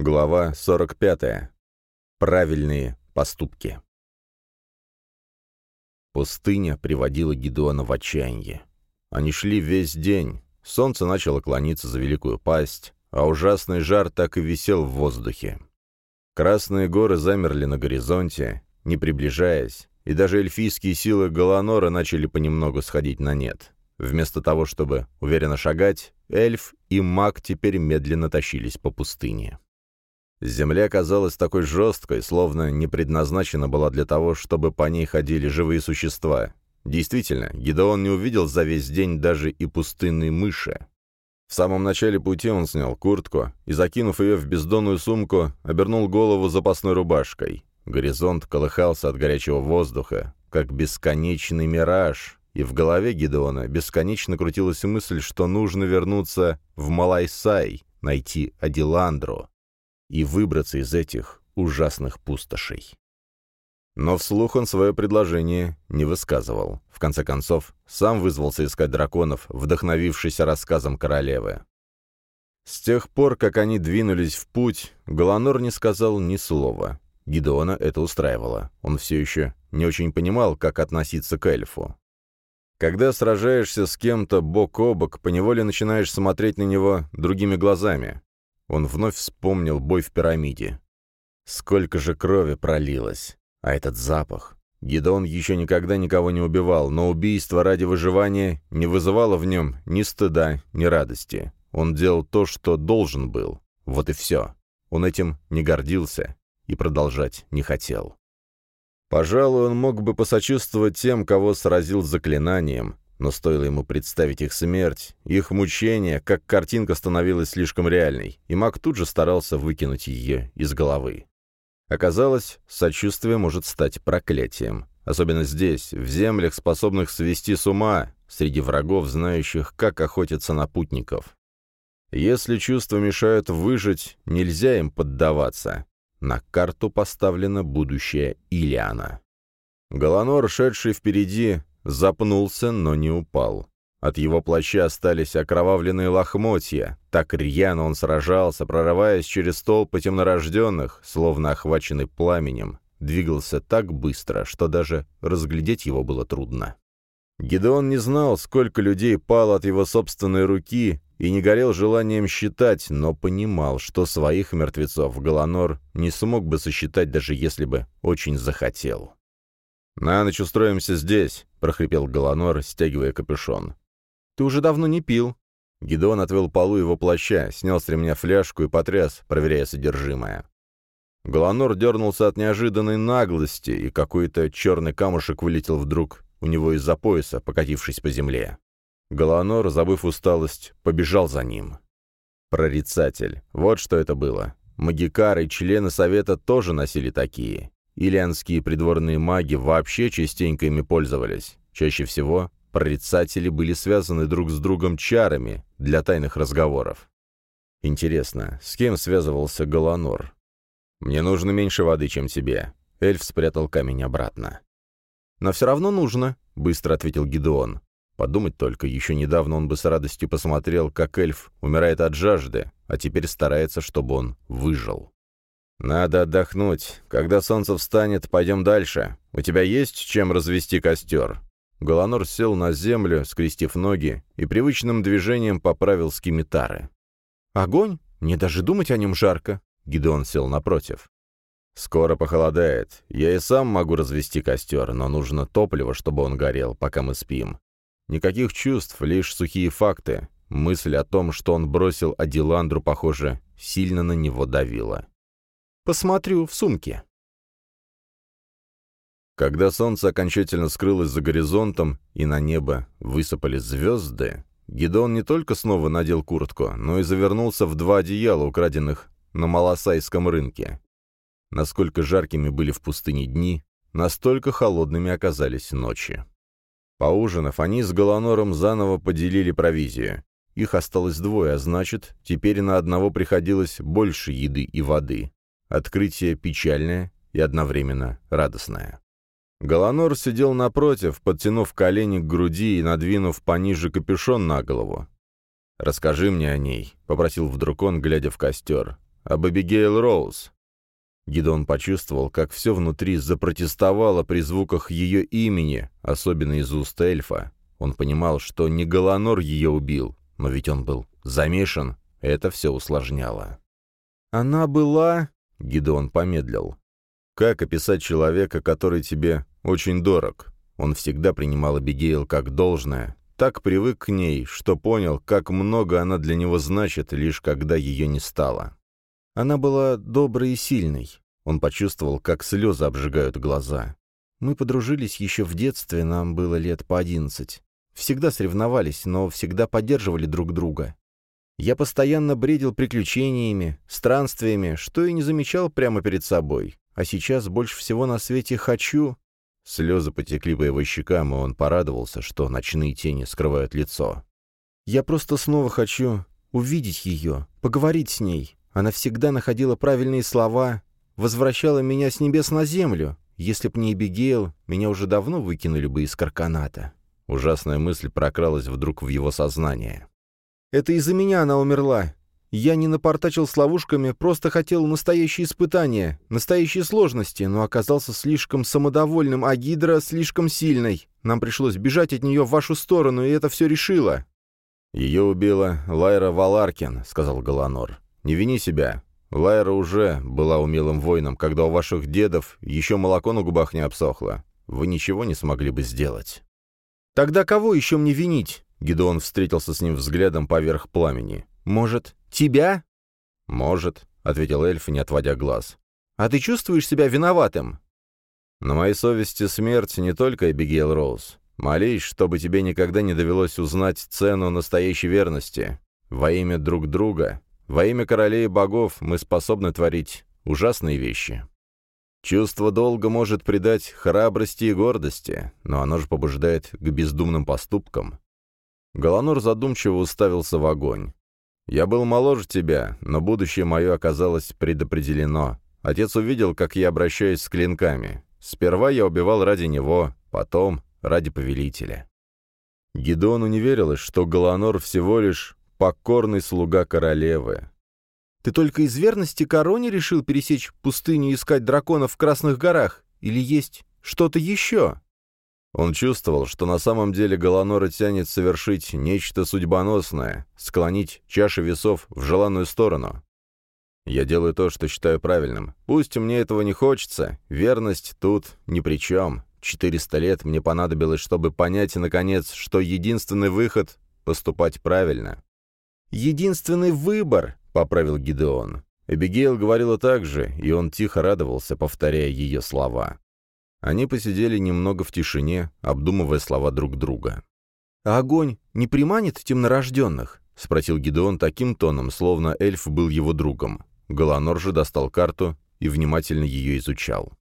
Глава 45. Правильные поступки. Пустыня приводила Гедеона в отчаяние. Они шли весь день. Солнце начало клониться за великую пасть, а ужасный жар так и висел в воздухе. Красные горы замерли на горизонте, не приближаясь, и даже эльфийские силы Галанора начали понемногу сходить на нет. Вместо того, чтобы уверенно шагать, эльф и маг теперь медленно тащились по пустыне. Земля казалась такой жесткой, словно не предназначена была для того, чтобы по ней ходили живые существа. Действительно, Гидеон не увидел за весь день даже и пустынной мыши. В самом начале пути он снял куртку и, закинув ее в бездонную сумку, обернул голову запасной рубашкой. Горизонт колыхался от горячего воздуха, как бесконечный мираж, и в голове Гидеона бесконечно крутилась мысль, что нужно вернуться в Малайсай, найти Адиландру и выбраться из этих ужасных пустошей. Но вслух он свое предложение не высказывал. В конце концов, сам вызвался искать драконов, вдохновившись рассказом королевы. С тех пор, как они двинулись в путь, Голонор не сказал ни слова. Гидеона это устраивало. Он все еще не очень понимал, как относиться к эльфу. Когда сражаешься с кем-то бок о бок, поневоле начинаешь смотреть на него другими глазами. Он вновь вспомнил бой в пирамиде. Сколько же крови пролилось. А этот запах. Гидон еще никогда никого не убивал, но убийство ради выживания не вызывало в нем ни стыда, ни радости. Он делал то, что должен был. Вот и все. Он этим не гордился и продолжать не хотел. Пожалуй, он мог бы посочувствовать тем, кого сразил заклинанием, но стоило ему представить их смерть, их мучения, как картинка становилась слишком реальной, и маг тут же старался выкинуть ее из головы. Оказалось, сочувствие может стать проклятием. Особенно здесь, в землях, способных свести с ума, среди врагов, знающих, как охотиться на путников. Если чувства мешают выжить, нельзя им поддаваться. На карту поставлено будущее Илиана. Голонор, шедший впереди, Запнулся, но не упал. От его плаща остались окровавленные лохмотья. Так рьяно он сражался, прорываясь через толпы темнорожденных, словно охваченный пламенем. Двигался так быстро, что даже разглядеть его было трудно. Гидеон не знал, сколько людей пало от его собственной руки, и не горел желанием считать, но понимал, что своих мертвецов Галанор не смог бы сосчитать, даже если бы очень захотел. «На ночь устроимся здесь», — прохрипел Голонор, стягивая капюшон. «Ты уже давно не пил». Гидеон отвел полу его плаща, снял с ремня фляжку и потряс, проверяя содержимое. Голонор дернулся от неожиданной наглости, и какой-то черный камушек вылетел вдруг у него из-за пояса, покатившись по земле. Голонор, забыв усталость, побежал за ним. Прорицатель. Вот что это было. Магикары и члены Совета тоже носили такие. Ильянские придворные маги вообще частенько ими пользовались. Чаще всего прорицатели были связаны друг с другом чарами для тайных разговоров. Интересно, с кем связывался Галанор? «Мне нужно меньше воды, чем тебе». Эльф спрятал камень обратно. «Но все равно нужно», — быстро ответил Гидеон. Подумать только, еще недавно он бы с радостью посмотрел, как эльф умирает от жажды, а теперь старается, чтобы он выжил. «Надо отдохнуть. Когда солнце встанет, пойдем дальше. У тебя есть чем развести костер?» Голонор сел на землю, скрестив ноги, и привычным движением поправил скимитары. «Огонь? Мне даже думать о нем жарко!» Гидеон сел напротив. «Скоро похолодает. Я и сам могу развести костер, но нужно топливо, чтобы он горел, пока мы спим. Никаких чувств, лишь сухие факты. Мысль о том, что он бросил Адиландру, похоже, сильно на него давила. Посмотрю в сумке». Когда солнце окончательно скрылось за горизонтом и на небо высыпали звезды, Гидон не только снова надел куртку, но и завернулся в два одеяла, украденных на Малосайском рынке. Насколько жаркими были в пустыне дни, настолько холодными оказались ночи. Поужинав, они с Голонором заново поделили провизию. Их осталось двое, а значит, теперь на одного приходилось больше еды и воды. Открытие печальное и одновременно радостное. Голонор сидел напротив, подтянув колени к груди и надвинув пониже капюшон на голову. «Расскажи мне о ней», — попросил вдруг он, глядя в костер. об Эбигейл Роуз». Гидон почувствовал, как все внутри запротестовало при звуках ее имени, особенно из уст эльфа. Он понимал, что не Галанор ее убил, но ведь он был замешан, это все усложняло. «Она была...» — Гидеон помедлил. «Как описать человека, который тебе очень дорог?» Он всегда принимал Абигейл как должное, так привык к ней, что понял, как много она для него значит, лишь когда ее не стало. Она была доброй и сильной. Он почувствовал, как слезы обжигают глаза. Мы подружились еще в детстве, нам было лет по одиннадцать. Всегда соревновались, но всегда поддерживали друг друга. Я постоянно бредил приключениями, странствиями, что и не замечал прямо перед собой. А сейчас больше всего на свете хочу... Слезы потекли по его щекам, и он порадовался, что ночные тени скрывают лицо. «Я просто снова хочу увидеть ее, поговорить с ней. Она всегда находила правильные слова, возвращала меня с небес на землю. Если б не Эбигейл, меня уже давно выкинули бы из карканата». Ужасная мысль прокралась вдруг в его сознание. «Это из-за меня она умерла. Я не напортачил с ловушками, просто хотел настоящие испытания, настоящие сложности, но оказался слишком самодовольным, а Гидра слишком сильной. Нам пришлось бежать от нее в вашу сторону, и это все решило». «Ее убила Лайра Валаркин», — сказал Галанор. «Не вини себя. Лайра уже была умелым воином, когда у ваших дедов еще молоко на губах не обсохло. Вы ничего не смогли бы сделать». «Тогда кого еще мне винить?» Гидеон встретился с ним взглядом поверх пламени. «Может, тебя?» «Может», — ответил эльф, не отводя глаз. «А ты чувствуешь себя виноватым?» «На моей совести смерть не только Эбигейл Роуз. Молись, чтобы тебе никогда не довелось узнать цену настоящей верности. Во имя друг друга, во имя королей и богов мы способны творить ужасные вещи. Чувство долга может придать храбрости и гордости, но оно же побуждает к бездумным поступкам. Голонор задумчиво уставился в огонь. «Я был моложе тебя, но будущее мое оказалось предопределено. Отец увидел, как я обращаюсь с клинками. Сперва я убивал ради него, потом ради повелителя». Гидону не верилось, что Голонор всего лишь покорный слуга королевы. «Ты только из верности короне решил пересечь пустыню и искать драконов в Красных горах? Или есть что-то еще?» Он чувствовал, что на самом деле Голонора тянет совершить нечто судьбоносное, склонить чаши весов в желанную сторону. Я делаю то, что считаю правильным. Пусть мне этого не хочется, верность тут ни при чем. Четыреста лет мне понадобилось, чтобы понять, наконец, что единственный выход — поступать правильно. «Единственный выбор», — поправил Гидеон. Эбигейл говорила так же, и он тихо радовался, повторяя ее слова. Они посидели немного в тишине, обдумывая слова друг друга. «А огонь не приманит темнорожденных?» — спросил Гидеон таким тоном, словно эльф был его другом. Голонор же достал карту и внимательно ее изучал.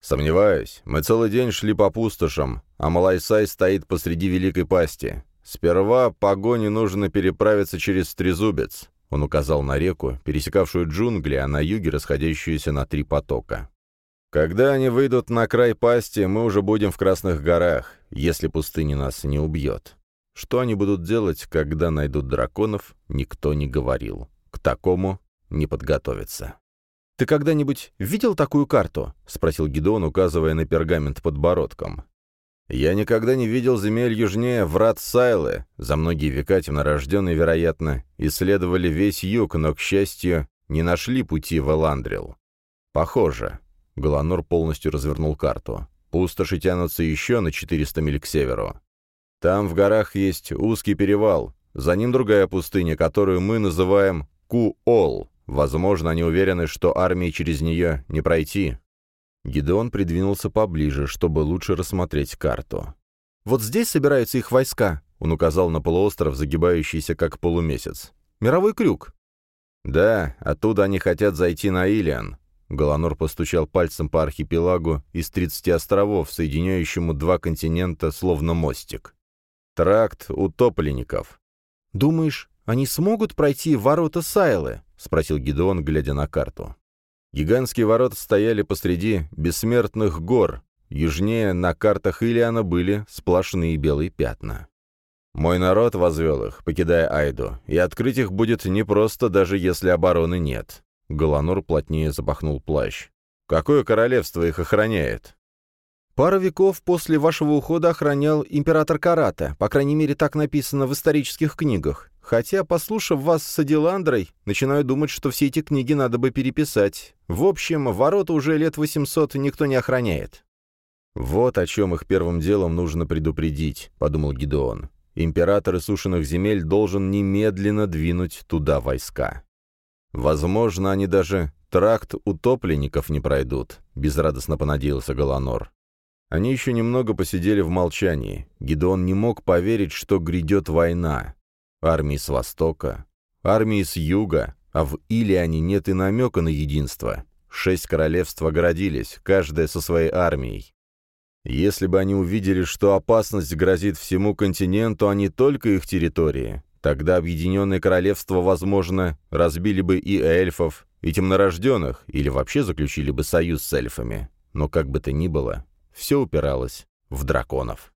«Сомневаюсь. Мы целый день шли по пустошам, а Малайсай стоит посреди великой пасти. Сперва погоне нужно переправиться через Трезубец». Он указал на реку, пересекавшую джунгли, а на юге расходящуюся на три потока. Когда они выйдут на край пасти, мы уже будем в Красных горах, если пустыня нас не убьет. Что они будут делать, когда найдут драконов, никто не говорил. К такому не подготовиться. «Ты когда-нибудь видел такую карту?» — спросил Гидеон, указывая на пергамент подбородком. «Я никогда не видел земель южнее врат Сайлы. За многие века темнорожденные, вероятно, исследовали весь юг, но, к счастью, не нашли пути в Эландрил. Похоже. Голонор полностью развернул карту. Пустоши тянутся еще на 400 миль к северу. Там в горах есть узкий перевал. За ним другая пустыня, которую мы называем Ку-Ол. Возможно, они уверены, что армии через нее не пройти. Гидеон придвинулся поближе, чтобы лучше рассмотреть карту. «Вот здесь собираются их войска», — он указал на полуостров, загибающийся как полумесяц. «Мировой крюк». «Да, оттуда они хотят зайти на Илиан. Голонор постучал пальцем по архипелагу из 30 островов, соединяющему два континента, словно мостик. Тракт утопленников. «Думаешь, они смогут пройти ворота Сайлы?» — спросил Гидеон, глядя на карту. Гигантские ворота стояли посреди бессмертных гор. Южнее на картах Илиана были сплошные белые пятна. Мой народ возвел их, покидая Айду, и открыть их будет непросто, даже если обороны нет. Голонор плотнее запахнул плащ. «Какое королевство их охраняет?» Пара веков после вашего ухода охранял император Карата, по крайней мере, так написано в исторических книгах. Хотя, послушав вас с Адиландрой, начинаю думать, что все эти книги надо бы переписать. В общем, ворота уже лет 800 никто не охраняет». «Вот о чем их первым делом нужно предупредить», — подумал Гидеон. «Император иссушенных земель должен немедленно двинуть туда войска». «Возможно, они даже тракт утопленников не пройдут», — безрадостно понадеялся Голонор. Они еще немного посидели в молчании. Гидеон не мог поверить, что грядет война. Армии с востока, армии с юга, а в Илиане нет и намека на единство. Шесть королевств огородились, каждая со своей армией. Если бы они увидели, что опасность грозит всему континенту, а не только их территории, тогда Объединенное Королевство, возможно, разбили бы и эльфов, и темнорожденных, или вообще заключили бы союз с эльфами. Но как бы то ни было, все упиралось в драконов.